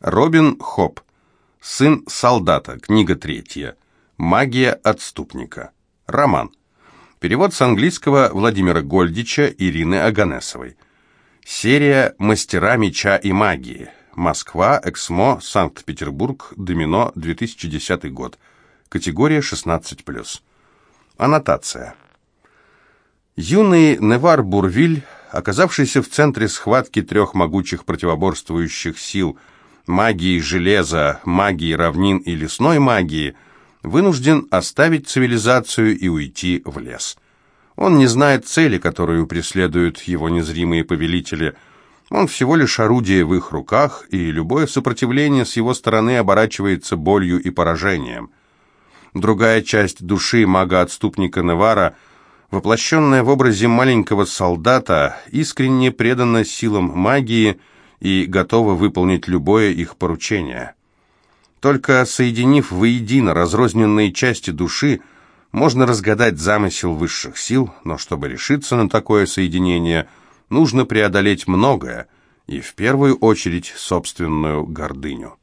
Робин Хоп. Сын солдата. Книга третья. Магия отступника. Роман. Перевод с английского Владимира Гольдича, Ирины Аганесовой. Серия «Мастера меча и магии». Москва, Эксмо, Санкт-Петербург, Домино, 2010 год. Категория 16+. Аннотация. Юный Невар Бурвиль, оказавшийся в центре схватки трех могучих противоборствующих сил – магии железа, магии равнин и лесной магии – вынужден оставить цивилизацию и уйти в лес. Он не знает цели, которую преследуют его незримые повелители – он всего лишь орудие в их руках, и любое сопротивление с его стороны оборачивается болью и поражением. Другая часть души мага-отступника Невара, воплощенная в образе маленького солдата, искренне предана силам магии и готова выполнить любое их поручение. Только соединив воедино разрозненные части души, можно разгадать замысел высших сил, но чтобы решиться на такое соединение – нужно преодолеть многое, и в первую очередь собственную гордыню.